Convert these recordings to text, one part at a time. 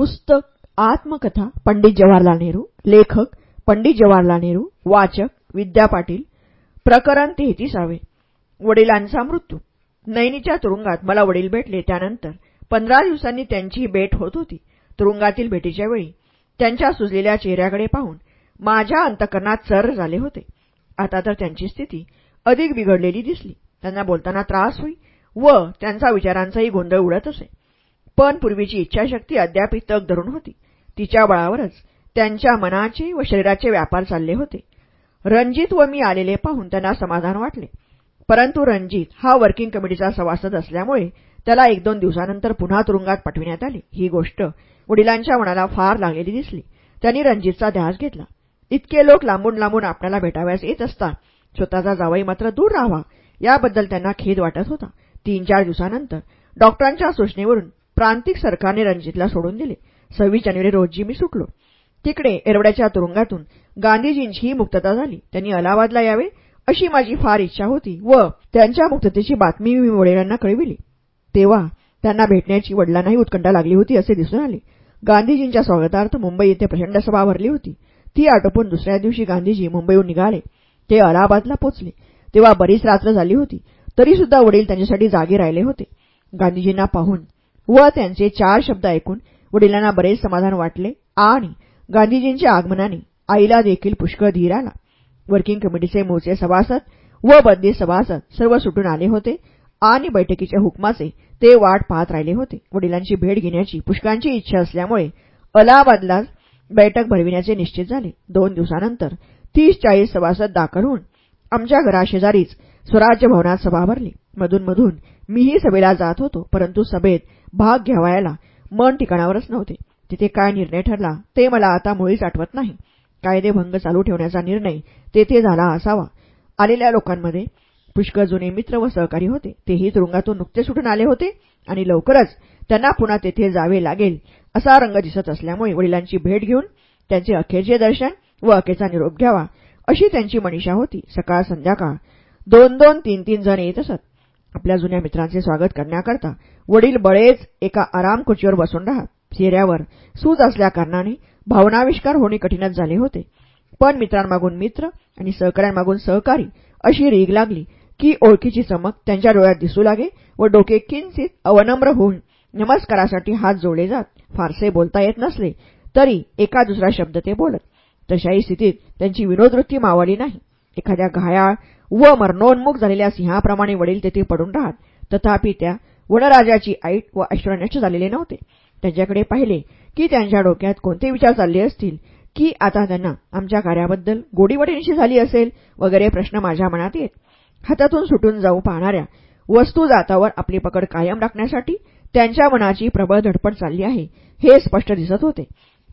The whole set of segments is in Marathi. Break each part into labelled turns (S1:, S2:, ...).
S1: पुस्तक आत्मकथा पंडित जवाहरलाल नेहरू लेखक पंडित जवाहरलाल नेहरू वाचक विद्या पाटील प्रकरण तेहतीसावे. वडिलांचा मृत्यू. नैनीच्या तुरुंगात मला वडील भेटले त्यानंतर पंधरा दिवसांनी त्यांची भेट होत होती. तुरुंगातील भेटीच्या वेळी त्यांच्या सुजलेल्या चेहऱ्याकडे पाहून माझ्या अंतकरणात चर झाले होते. आता तर त्यांची स्थिती अधिक बिघडलेली दिसली. त्यांना बोलताना त्रास होई व त्यांचा विचारांचाही गोंधळ उडत असे. पण पूर्वीची इच्छाशक्ती अद्याप तग धरून होती. तिच्या बळावरच त्यांच्या मनाचे व शरीराचे व्यापार चालले होते. रणजित व मी आलेले पाहून त्यांना समाधान वाटले. परंतु रणजित हा वर्किंग कमिटीचा सभासद असल्यामुळे त्याला एक दोन दिवसानंतर पुन्हा तुरुंगात पाठविण्यात आले. ही गोष्ट वडिलांच्या मनाला फार लागलेली दिसली. त्यांनी रणजितचा ध्यास घेतला. इतके लोक लांबून लांबून आपल्याला भेटाव्यास येत असता स्वतःचा जावई मात्र दूर राहावा याबद्दल त्यांना खेद वाटत होता. तीन चार दिवसानंतर डॉक्टरांच्या सूचनेवरून प्रांतिक सरकारने रणजितला सोडून दिले. सव्वीस जानेवारी रोजी मी सुटलो. तिकडे एरवड्याच्या तुरुंगातून गांधीजींचीही मुक्तता झाली. त्यांनी अलाहाबादला यावे अशी माझी फार इच्छा होती व त्यांच्या मुक्ततेची बातमी मी वडिलांना कळविली. तेव्हा त्यांना भेटण्याची वडिलांनाही उत्कंठा लागली होती असे दिसून आले. गांधीजींच्या स्वागतार्थ मुंबई येथे प्रचंड सभा भरली होती. ती आटोपून दुसऱ्या दिवशी गांधीजी मुंबईहून निघाले. ते अलाहाबादला पोचले. तेव्हा बरीच रात्र झाली होती. तरीसुद्धा वडील त्यांच्यासाठी जागे राहिले होते. गांधीजींना पाहून व त्यांचे चार शब्द ऐकून वडिलांना बरेच समाधान वाटले आणि गांधीजींच्या आगमनाने आईला देखील पुष्कळ धीर आला. वर्किंग कमिटीचे मूळचे सभासद व बंदी सभासद सर्व सुटून आले होते आणि बैठकीच्या हुकमाचे ते वाट पाहत राहिले होते. वडिलांची भेट घेण्याची पुष्कांची इच्छा असल्यामुळे अलाहाबादला बैठक भरविण्याचे निश्चित झाले. दोन दिवसानंतर तीस चाळीस सभासद दाखल होऊन आमच्या घराशेजारीच स्वराज्य भवनात सभा भरली. मधूनमधून मीही सभेला जात होतो परंतु सभेत भाग घ्यावायला मन ठिकाणावरच नव्हते. तिथे काय निर्णय ठरला ते मला आता मुळीच आठवत नाही. कायदेभंग चालू ठेवण्याचा निर्णय तेथे झाला असावा. आलेल्या लोकांमध्ये पुष्कळ जुने मित्र व सहकारी होते. तेही तुरुंगातून नुकते सुटून आले होते आणि लवकरच त्यांना पुन्हा तेथे जावे लागेल असा रंग दिसत असल्यामुळे वडिलांची भेट घेऊन त्यांचे अखेरचे दर्शन व अखेरचा निरोप घ्यावा अशी त्यांची मनीषा होती. सकाळ संध्याकाळ दोन दोन तीन तीन जण येत असत. आपल्या जुन्या मित्रांचे स्वागत करण्याकरता वडील बळेच एका आराम खुर्चीवर बसून राहत चेहऱ्यावर सूज असल्याकारणाने भावनाविष्कार होणे कठीणच झाले होते. पण मित्रांमागून मित्र आणि सहकाऱ्यांमागून सहकारी अशी रीग लागली की ओळखीची चमक त्यांच्या डोळ्यात दिसू लागे व डोके किंचित अवनम्र होऊन नमस्कारासाठी हात जोडले जात. फारसे बोलता येत नसले तरी एका दुसरा शब्द ते बोलत. तशाही स्थितीत त्यांची विनोदवृत्ती मावळली नाही. एखाद्या घायाळ व मरणोन्मुख झालेल्या सिंहाप्रमाणे वडील तेथे पडून राहत. तथापि त्या वनराजाची ऐट व ऐश्वर्यनष्ट झालेले नव्हते. त्यांच्याकडे पाहिले की त्यांच्या डोक्यात कोणते विचार चालले असतील की आता त्यांना आमच्या कार्याबद्दल गोडीवडीनिशी झाली असेल वगैरे प्रश्न माझ्या मनात येत. हातातून सुटून जाऊ पाहणाऱ्या वस्तू जातावर आपली पकड कायम राखण्यासाठी त्यांच्या मनाची प्रबळ धडपड चालली आहे हे स्पष्ट दिसत होते.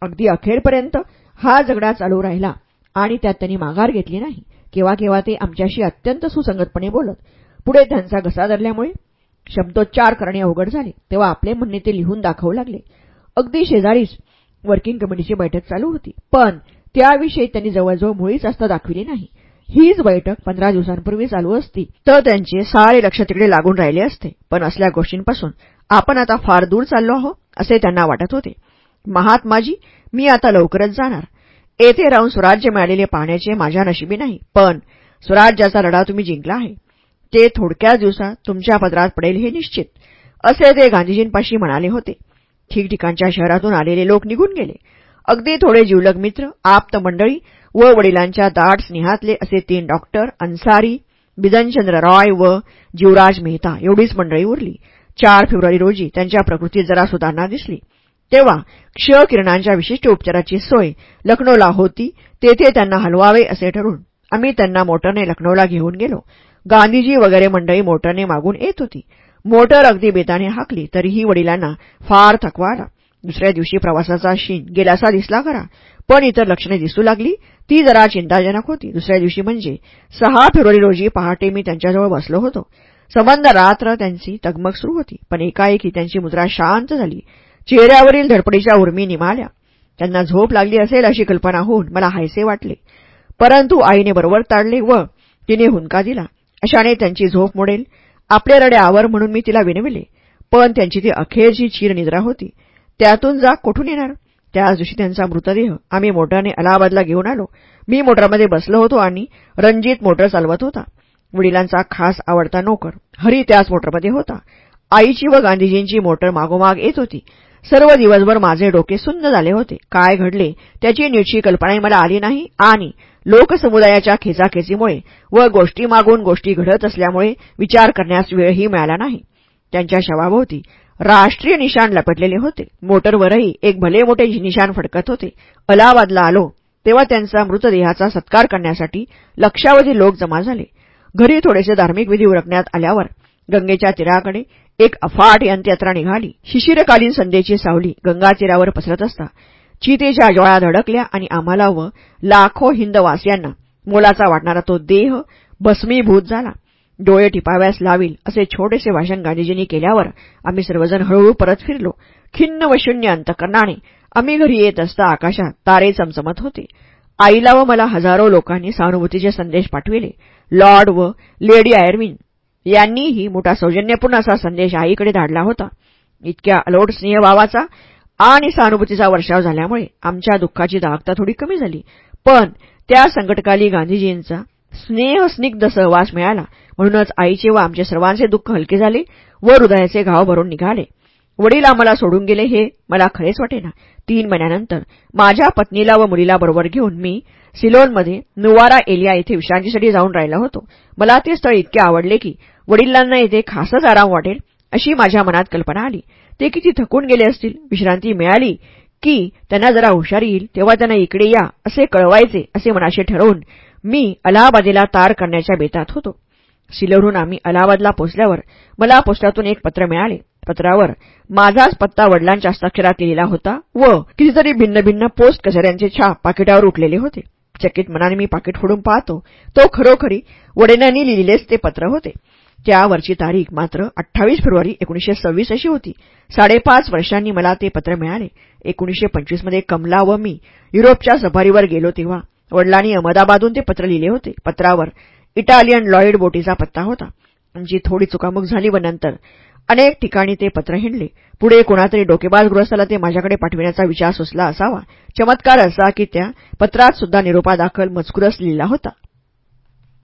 S1: अगदी अखेरपर्यंत हा झगडा चालू राहिला आणि त्यात त्यांनी माघार घेतली नाही. केव्हा केव्हा ते आमच्याशी अत्यंत सुसंगतपणे बोलत. पुढे त्यांचा घसा धरल्यामुळे शब्दोच्चार करणे अवघड झाले. तेव्हा आपले म्हणणे ते लिहून दाखवू लागले. अगदी शेजारीच वर्किंग कमिटीची बैठक चालू होती. पण त्याविषयी त्यांनी जवळजवळ मुळीच असता दाखविली नाही. हीच बैठक पंधरा दिवसांपूर्वी चालू असती तर त्यांचे सारे लक्ष तिकडे लागून राहिले असते. पण असल्या गोष्टींपासून आपण आता फार दूर चाललो आहो असे त्यांना वाटत होते. महात्माजी मी आता लवकरच जाणार. येथे राहून स्वराज्य मिळालेले पाहण्याचे माझ्या नशिबी नाही. पण स्वराज्याचा लढा तुम्ही जिंकला आहे. ते थोडक्याच दिवसात तुमच्या पदरात पडेल हे निश्चित. असे ते गांधीजींपाशी म्हणाले होते. ठिकठिकाणच्या शहरातून आलेले लोक निघून गेले. अगदी थोडे जिवलग मित्र आप्त मंडळी व वडिलांच्या दाट स्नेहातले असे तीन डॉक्टर अन्सारी बिदनचंद्र रॉय व जीवराज मेहता एवढीच मंडळी उरली. चार फेब्रुवारी रोजी त्यांच्या प्रकृतीत जरा सुधारणा दिसली. तेव्हा क्षकिरणांच्या विशिष्ट उपचाराची सोय लखनौला होती. तेथे त्यांना हलवावे असे ठरून आम्ही त्यांना मोटरने लखनौला घेऊन गेलो. गांधीजी वगैरे मंडळी मोटरने मागून येत होती. मोटर अगदी बेताने हाकली तरीही वडिलांना फार थकवा आला. दुसऱ्या दिवशी प्रवासाचा शीन गेलासा दिसला खरा पण इतर लक्षणे दिसू लागली. ती जरा चिंताजनक होती. दुसऱ्या दिवशी म्हणजे सहा फेब्रुवारी रोजी पहाटे मी त्यांच्याजवळ बसलो होतो. संबंध रात्र त्यांची तगमग सुरू होती पण एकाएकी त्यांची मुद्रा शांत झाली. चेहऱ्यावरील धडपडीच्या उर्मी निमाल्या. त्यांना झोप लागली असेल अशी कल्पना होऊन मला हायसे वाटले. परंतु आईने बरोबर ताडले व तिने हुंका दिला. अशाने त्यांची झोप मोडेल. आपले रडे आवर म्हणून मी तिला विनविले. पण त्यांची ती अखेरची चीर निद्रा होती. त्यातून जाग कुठून येणार? त्याच दिवशी त्यांचा मृतदेह. आम्ही मोटरने अलाहाबादला घेऊन आलो. मी मोटरमध्ये बसलो होतो आणि रणजित मोटर चालवत होता. वडिलांचा खास आवडता नोकर. हरी त्याच मोटरमध्ये होता. आईची व गांधीजींची मोटर मागोमाग येत होती. सर्व दिवसभर माझे डोके सुन्न झाले होते. काय घडले? त्याची नीटशी कल्पनाही मला आली नाही. आणि लोकसमुदायाच्या खेचाखेचीमुळे व गोष्टी मागून गोष्टी घडत असल्यामुळे विचार करण्यास वेळही मिळाला नाही. त्यांच्या शवाभोवती राष्ट्रीय निशाण लपटलेले होते. मोटरवरही एक भले मोठे निशाण फडकत होते. अलाहाबादला आलो तेव्हा त्यांचा मृतदेहाचा सत्कार करण्यासाठी लक्षावधी लोक जमा झाले. घरी थोडेसे धार्मिक विधी उरकण्यात आल्यावर गंगेच्या तीराकडे एक अफाट यंत्रयात्रा निघाली. शिशिरकालीन संध्येची सावली गंगा तीरावर पसरत असता. चितेच्या ज्वाळा धडकल्या आणि आम्हाला व लाखो हिंदवासियांना मोलाचा वाटणारा तो देह भस्मीभूत झाला. डोळे टिपाव्यास लावील असे छोटेसे भाषण गांधीजींनी केल्यावर आम्ही सर्वजण हळूहळू परत फिरलो. खिन्न व शून्य अंतकरणाने आम्ही घरी येत असता आकाशात तारे चमचमत होते. आईला व मला हजारो लोकांनी सहानुभूतीचे संदेश पाठविले. लॉर्ड व लेडी आयर्विन यांनीही मोठा सौजन्यपूर्ण असा संदेश आईकडे धाडला होता. इतक्या अलोट स्नेहभावाचा आणि सहानुभूतीचा वर्षाव झाल्यामुळे आमच्या दुःखाची दाहकता थोडी कमी झाली. पण त्या संकटकाली गांधीजींचा स्नेहस्निग्ध सहवास मिळाला. म्हणूनच आईचे व आमचे सर्वांचे दुःख हलके झाले व हृदयाचे घाव भरून निघाले. वडील आम्हाला सोडून गेले हे मला खरेच वाटेना. तीन महिन्यानंतर माझ्या पत्नीला व मुलीला बरोबर घेऊन मी सिलोनमध्ये नुवारा एलिया येथे विश्रांतीसाठी जाऊन राहिला होतो. मला ते स्थळ इतके आवडले की वडिलांना येथे खासच आराम वाटेल अशी माझ्या मनात कल्पना आली. ते किती थकून गेले असतील विश्रांती मिळाली की त्यांना जरा हुशार येईल तेव्हा त्यांना इकडे या असे कळवायचे असे मनाशी ठरवून मी अलाहाबादेला तार करण्याच्या बेतात होतो. सिलोरहून आम्ही अलाहाबादला पोचल्यावर मला पोस्टातून एक पत्र मिळाले. पत्रावर माझाच पत्ता वडिलांच्या हस्ताक्षरात लिहिला होता व कितीतरी भिन्न भिन्न पोस्ट कचऱ्यांचे छाप पाकिटावर उठलेले होते. चकित मनाने मी पाकिट फोडून पाहतो. तो खरोखरी वडिलांनी लिहिलेच ते पत्र होते. त्यावरची तारीख मात्र अठ्ठावीस फेब्रुवारी एकोणीशे सव्वीस अशी होती. साडेपाच वर्षांनी मला ते पत्र मिळाले. एकोणीशे पंचवीसमध्ये कमला व मी युरोपच्या सफारीवर गेलो तेव्हा वडिलांनी अहमदाबादून ते पत्र लिहिले होते. पत्रावर इटालियन लॉईड बोटीचा पत्ता होता. आमची थोडी चुकामुक झाली व नंतर अनेक ठिकाणी ते पत्र हिंडले. पुढे कोणातरी डोकेबाज गृहस्थाला ते माझ्याकडे पाठविण्याचा विचार सुचला असावा. चमत्कार असा की त्या पत्रात सुद्धा निरोपादाखल मजकुरच लिहिला होता.